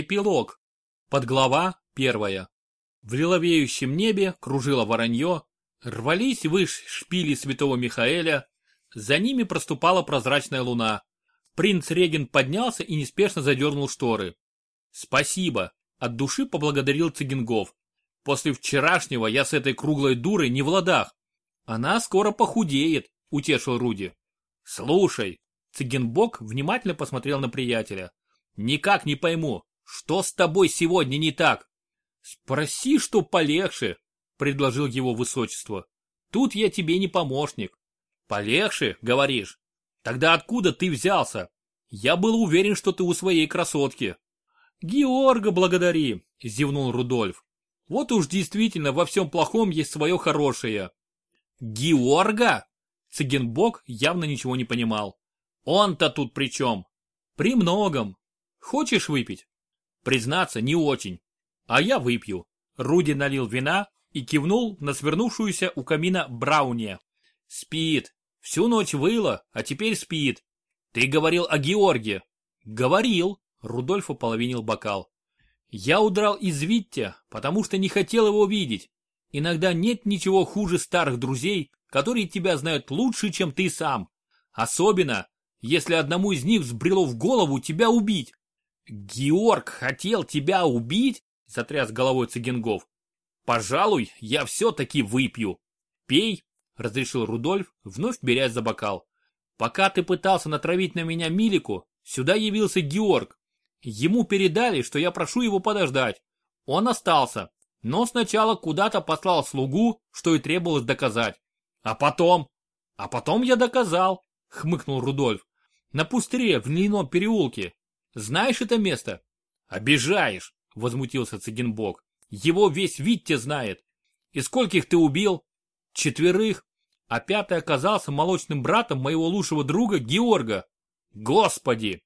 Эпилог. Подглава первая. В лиловеющем небе кружило воронье, рвались выше шпили святого Михаэля, за ними проступала прозрачная луна. Принц Реген поднялся и неспешно задернул шторы. «Спасибо», — от души поблагодарил Цигингов. «После вчерашнего я с этой круглой дурой не в ладах. Она скоро похудеет», — утешил Руди. «Слушай», — Цигенбок внимательно посмотрел на приятеля. «Никак не пойму, что с тобой сегодня не так?» «Спроси, что полегче», — предложил его высочество. «Тут я тебе не помощник». «Полегче, говоришь? Тогда откуда ты взялся? Я был уверен, что ты у своей красотки». «Георга благодари», — зевнул Рудольф. «Вот уж действительно во всем плохом есть свое хорошее». «Георга?» Цыгенбок явно ничего не понимал. «Он-то тут при чем?» «При многом. Хочешь выпить?» «Признаться, не очень. А я выпью». Руди налил вина и кивнул на свернувшуюся у камина Брауне. «Спит. Всю ночь выла, а теперь спит. Ты говорил о Георге». «Говорил», — Рудольф ополовинил бокал. «Я удрал из Виття, потому что не хотел его видеть. Иногда нет ничего хуже старых друзей, которые тебя знают лучше, чем ты сам. Особенно, если одному из них взбрело в голову тебя убить. Георг хотел тебя убить? Затряс головой Цыгенгов. Пожалуй, я все-таки выпью. Пей, разрешил Рудольф, вновь берясь за бокал. Пока ты пытался натравить на меня Милику, сюда явился Георг. Ему передали, что я прошу его подождать. Он остался, но сначала куда-то послал слугу, что и требовалось доказать. А потом? А потом я доказал, хмыкнул Рудольф. На пустыре в Льняном переулке. Знаешь это место? Обижаешь, возмутился Цыгенбок. Его весь Витте знает. И скольких ты убил? Четверых. А пятый оказался молочным братом моего лучшего друга Георга. Господи!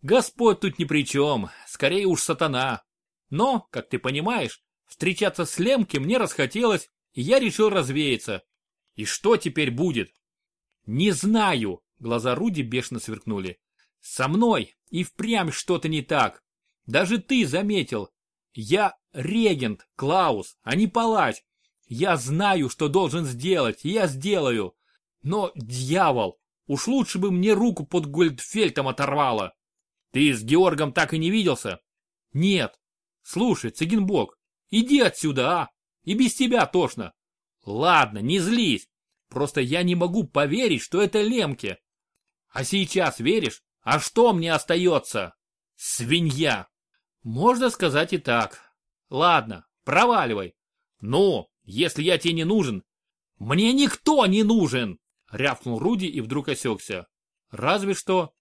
Господь тут ни при чем, скорее уж сатана. Но, как ты понимаешь, встречаться с Лемки мне расхотелось, и я решил развеяться. И что теперь будет? Не знаю, глаза Руди бешено сверкнули. Со мной и впрямь что-то не так. Даже ты заметил. Я регент, Клаус, а не палач. Я знаю, что должен сделать, и я сделаю. Но, дьявол, уж лучше бы мне руку под Гольдфельтом оторвало. Ты с Георгом так и не виделся? Нет. Слушай, Цигенбок, иди отсюда, а? И без тебя тошно. Ладно, не злись. Просто я не могу поверить, что это Лемке. А сейчас веришь? А что мне остается? Свинья. Можно сказать и так. Ладно, проваливай. Ну, если я тебе не нужен. Мне никто не нужен! Рявкнул Руди и вдруг осекся. Разве что...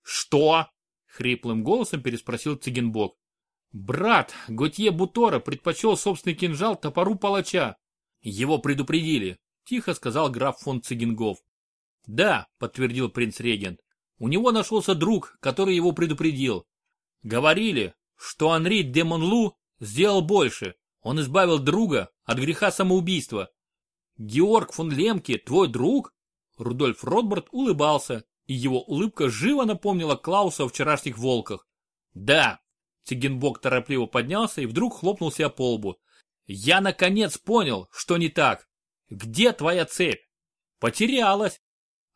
Что? Хриплым голосом переспросил Цигенбок. Брат Готье Бутора предпочел собственный кинжал топору палача. Его предупредили, тихо сказал граф фон Цигингов. Да, подтвердил принц-регент. У него нашелся друг, который его предупредил. Говорили, что Анри де Монлу сделал больше. Он избавил друга от греха самоубийства. Георг фон Лемке твой друг? Рудольф Ротбард улыбался, и его улыбка живо напомнила Клауса о вчерашних волках. Да. Цигенбок торопливо поднялся и вдруг хлопнул себя по лбу. Я наконец понял, что не так. Где твоя цепь? Потерялась.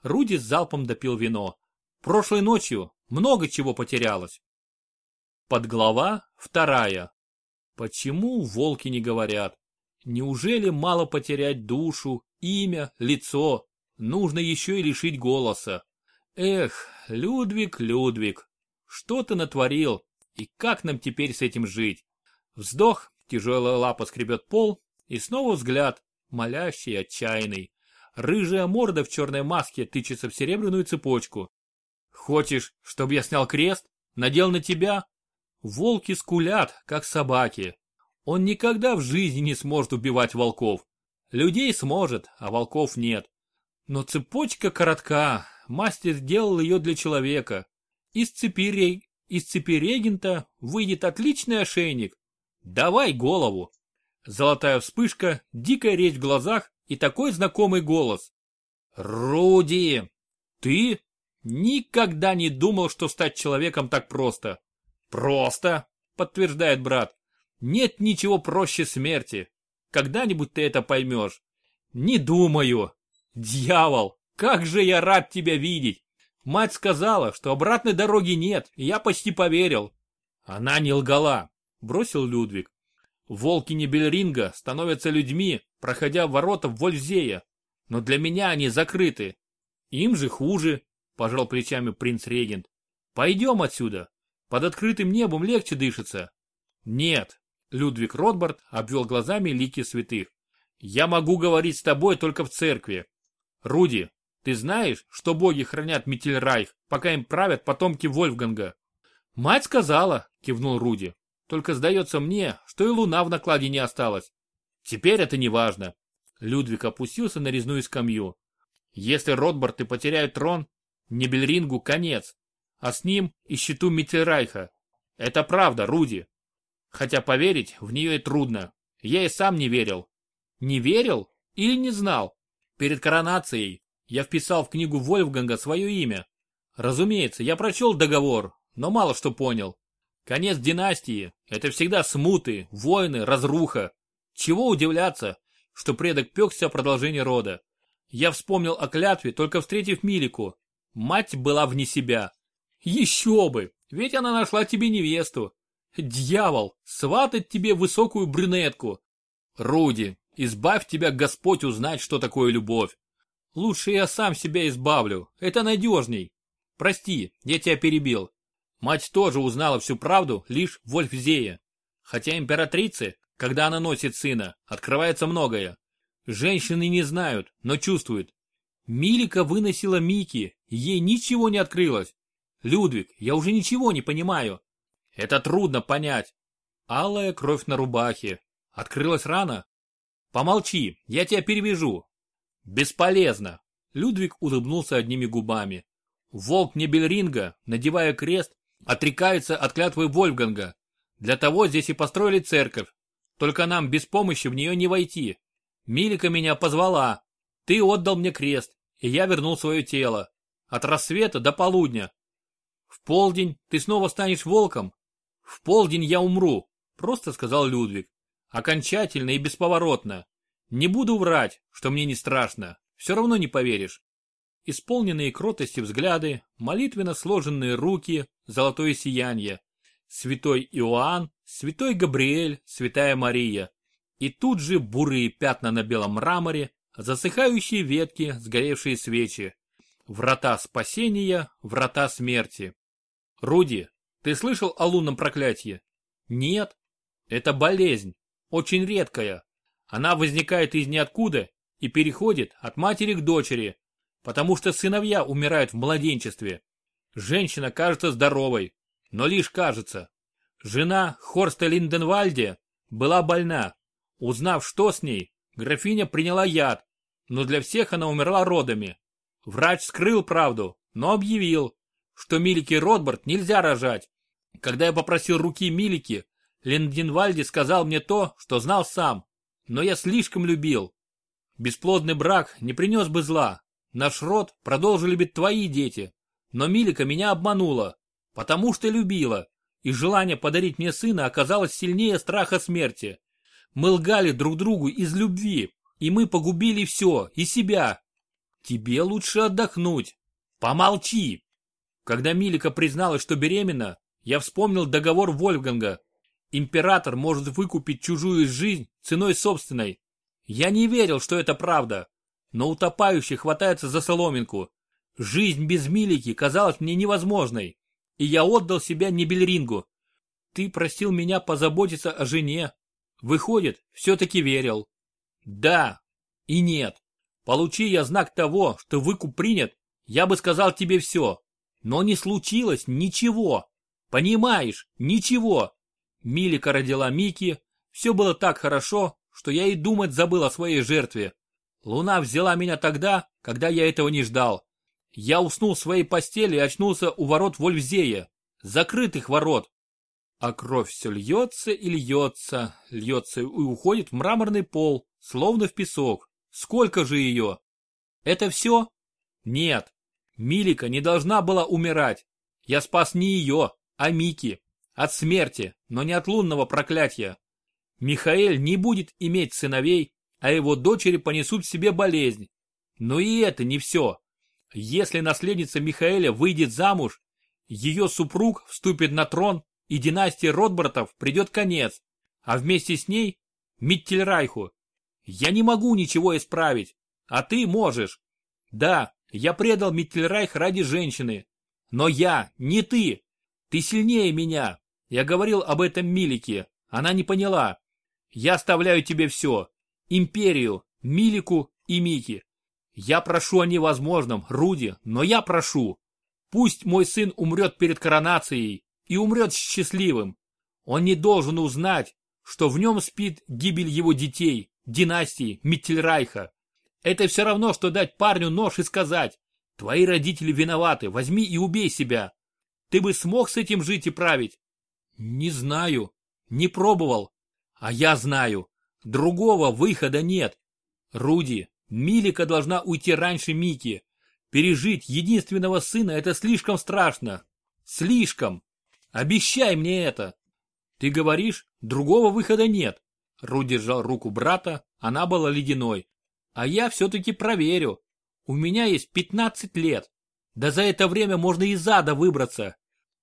Руди с залпом допил вино. Прошлой ночью много чего потерялось. Подглава вторая. Почему волки не говорят? Неужели мало потерять душу, имя, лицо? Нужно еще и лишить голоса. Эх, Людвиг, Людвиг, что ты натворил? И как нам теперь с этим жить? Вздох, Тяжелая лапа скребет пол, и снова взгляд, молящий, отчаянный. Рыжая морда в черной маске тычется в серебряную цепочку. Хочешь, чтобы я снял крест? Надел на тебя? Волки скулят, как собаки. Он никогда в жизни не сможет убивать волков. Людей сможет, а волков нет. Но цепочка коротка, мастер сделал ее для человека. Из цепи, из цепи регента выйдет отличный ошейник, Давай голову. Золотая вспышка, дикая речь в глазах и такой знакомый голос. Руди, ты никогда не думал, что стать человеком так просто. Просто. подтверждает брат. Нет ничего проще смерти. Когда-нибудь ты это поймешь. Не думаю. Дьявол, как же я рад тебя видеть. Мать сказала, что обратной дороги нет, и я почти поверил. Она не лгала, бросил Людвиг. Волки Небельринга становятся людьми, проходя ворота в Вользея. Но для меня они закрыты. Им же хуже, пожал плечами принц-регент. Пойдем отсюда. Под открытым небом легче дышится. Нет, Людвиг Ротбард обвел глазами лики святых. Я могу говорить с тобой только в церкви. Руди, ты знаешь, что боги хранят Миттельрайх, пока им правят потомки Вольфганга? Мать сказала, кивнул Руди. Только сдается мне, что и луна в накладе не осталась. Теперь это не важно. Людвиг опустился на резную скамью. Если Ротбард и потеряют трон, Небельрингу конец, а с ним и щиту Миттельрайха. Это правда, Руди. Хотя поверить в нее и трудно. Я и сам не верил. Не верил или не знал? Перед коронацией я вписал в книгу Вольфганга свое имя. Разумеется, я прочел договор, но мало что понял. Конец династии – это всегда смуты, войны, разруха. Чего удивляться, что предок пекся о продолжении рода. Я вспомнил о клятве, только встретив Милику. Мать была вне себя. Еще бы, ведь она нашла тебе невесту. Дьявол, сватать тебе высокую брюнетку. Руди, избавь тебя Господь узнать, что такое любовь. Лучше я сам себя избавлю, это надежней. Прости, я тебя перебил. Мать тоже узнала всю правду лишь в Вольфзее. Хотя императрице, когда она носит сына, открывается многое. Женщины не знают, но чувствуют. Милика выносила Мики, ей ничего не открылось. Людвиг, я уже ничего не понимаю. Это трудно понять. Алая кровь на рубахе. Открылась рана? Помолчи, я тебя перевяжу. Бесполезно. Людвиг улыбнулся одними губами. Волк Небельринга, надевая крест, отрекается от клятвы Вольфганга. Для того здесь и построили церковь. Только нам без помощи в нее не войти. Милика меня позвала. Ты отдал мне крест, и я вернул свое тело. От рассвета до полудня. В полдень ты снова станешь волком. В полдень я умру, просто сказал Людвиг. Окончательно и бесповоротно. Не буду врать, что мне не страшно. Все равно не поверишь исполненные кротости взгляды, молитвенно сложенные руки, золотое сияние. Святой Иоанн, святой Габриэль, святая Мария. И тут же бурые пятна на белом мраморе, засыхающие ветки, сгоревшие свечи. Врата спасения, врата смерти. Руди, ты слышал о лунном проклятии? Нет. Это болезнь, очень редкая. Она возникает из ниоткуда и переходит от матери к дочери, потому что сыновья умирают в младенчестве. Женщина кажется здоровой, но лишь кажется. Жена Хорста Линденвальде была больна. Узнав, что с ней, графиня приняла яд, но для всех она умерла родами. Врач скрыл правду, но объявил, что Милике Ротбард нельзя рожать. Когда я попросил руки Милики, Линденвальде сказал мне то, что знал сам, но я слишком любил. Бесплодный брак не принес бы зла, Наш род продолжили бы твои дети, но Милика меня обманула, потому что любила, и желание подарить мне сына оказалось сильнее страха смерти. Мы лгали друг другу из любви, и мы погубили все, и себя. Тебе лучше отдохнуть. Помолчи. Когда Милика призналась, что беременна, я вспомнил договор Вольфганга. Император может выкупить чужую жизнь ценой собственной. Я не верил, что это правда но утопающий хватается за соломинку. Жизнь без Милики казалась мне невозможной, и я отдал себя Небельрингу. Ты просил меня позаботиться о жене. Выходит, все-таки верил. Да и нет. Получи я знак того, что выкуп принят, я бы сказал тебе все. Но не случилось ничего. Понимаешь, ничего. Милика родила Мики, все было так хорошо, что я и думать забыл о своей жертве. Луна взяла меня тогда, когда я этого не ждал. Я уснул в своей постели и очнулся у ворот Вольфзея, закрытых ворот. А кровь все льется и льется, льется и уходит в мраморный пол, словно в песок. Сколько же ее? Это все? Нет. Милика не должна была умирать. Я спас не ее, а Мики. От смерти, но не от лунного проклятия. Михаэль не будет иметь сыновей, а его дочери понесут себе болезнь. Но и это не все. Если наследница Михаэля выйдет замуж, ее супруг вступит на трон, и династии Ротбартов придет конец, а вместе с ней Миттельрайху. Я не могу ничего исправить, а ты можешь. Да, я предал Миттельрайх ради женщины, но я, не ты. Ты сильнее меня. Я говорил об этом Милике, она не поняла. Я оставляю тебе все. Империю, Милику и Мики. Я прошу о невозможном, Руди, но я прошу. Пусть мой сын умрет перед коронацией и умрет счастливым. Он не должен узнать, что в нем спит гибель его детей, династии Миттельрайха. Это все равно, что дать парню нож и сказать, твои родители виноваты, возьми и убей себя. Ты бы смог с этим жить и править? Не знаю, не пробовал. А я знаю, другого выхода нет. Руди, Милика должна уйти раньше Мики. Пережить единственного сына это слишком страшно. Слишком. Обещай мне это. Ты говоришь, другого выхода нет. Руди сжал руку брата, она была ледяной. А я все-таки проверю. У меня есть 15 лет. Да за это время можно из ада выбраться.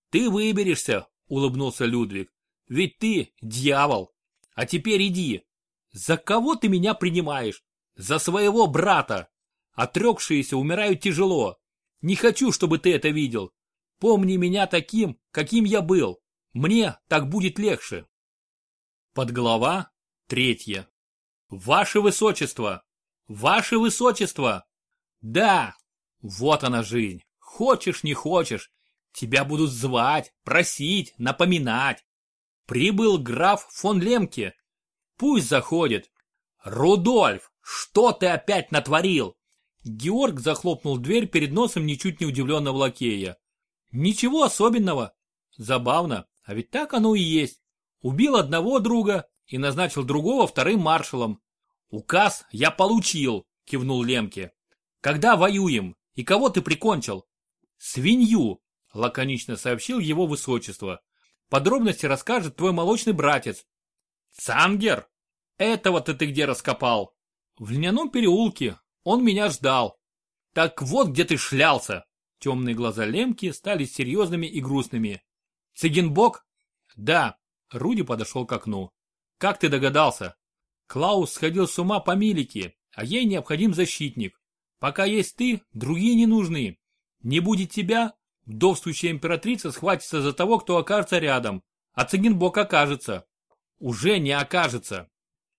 Ты выберешься, улыбнулся Людвиг. Ведь ты дьявол. А теперь иди. За кого ты меня принимаешь? За своего брата. Отрекшиеся умирают тяжело. Не хочу, чтобы ты это видел. Помни меня таким, каким я был. Мне так будет легче. Подглава третья. Ваше Высочество! Ваше Высочество! Да! Вот она жизнь. Хочешь, не хочешь. Тебя будут звать, просить, напоминать. Прибыл граф фон Лемке. Пусть заходит. Рудольф, что ты опять натворил? Георг захлопнул дверь перед носом ничуть не удивленного лакея. Ничего особенного. Забавно, а ведь так оно и есть. Убил одного друга и назначил другого вторым маршалом. Указ я получил, кивнул Лемке. Когда воюем? И кого ты прикончил? Свинью, лаконично сообщил его высочество. Подробности расскажет твой молочный братец. Цангер? Этого-то ты где раскопал? В льняном переулке. Он меня ждал. Так вот где ты шлялся. Темные глаза Лемки стали серьезными и грустными. Цигенбок? Да. Руди подошел к окну. Как ты догадался? Клаус сходил с ума по Милике, а ей необходим защитник. Пока есть ты, другие не нужны. Не будет тебя, вдовствующая императрица схватится за того, кто окажется рядом, а Цигенбок окажется. Уже не окажется.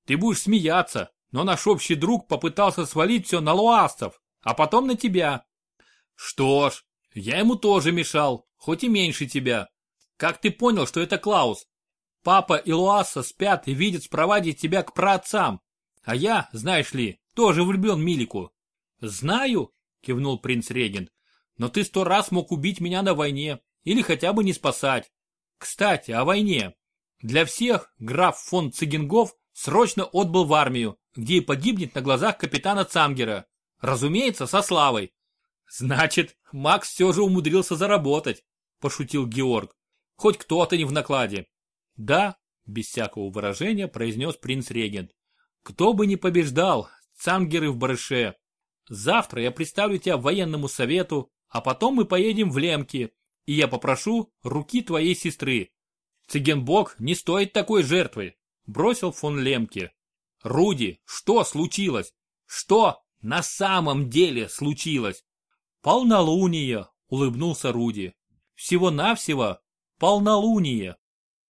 Ты будешь смеяться, но наш общий друг попытался свалить все на луастов, а потом на тебя. Что ж, я ему тоже мешал, хоть и меньше тебя. Как ты понял, что это Клаус? Папа и Луаса спят и видят спровадить тебя к праотцам. А я, знаешь ли, тоже влюблен в Милику. Знаю, кивнул принц Регент, но ты сто раз мог убить меня на войне или хотя бы не спасать. Кстати, о войне. Для всех граф фон Цигенгов срочно отбыл в армию, где и погибнет на глазах капитана Цамгера. Разумеется, со славой. Значит, Макс все же умудрился заработать, пошутил Георг. Хоть кто-то не в накладе. Да, без всякого выражения произнес принц-регент. Кто бы ни побеждал, цангеры в барыше. Завтра я представлю тебя военному совету, а потом мы поедем в Лемки, и я попрошу руки твоей сестры. Цигенбок не стоит такой жертвы, бросил фон Лемке. Руди, что случилось? Что на самом деле случилось? Полнолуние, улыбнулся Руди. Всего-навсего полнолуние.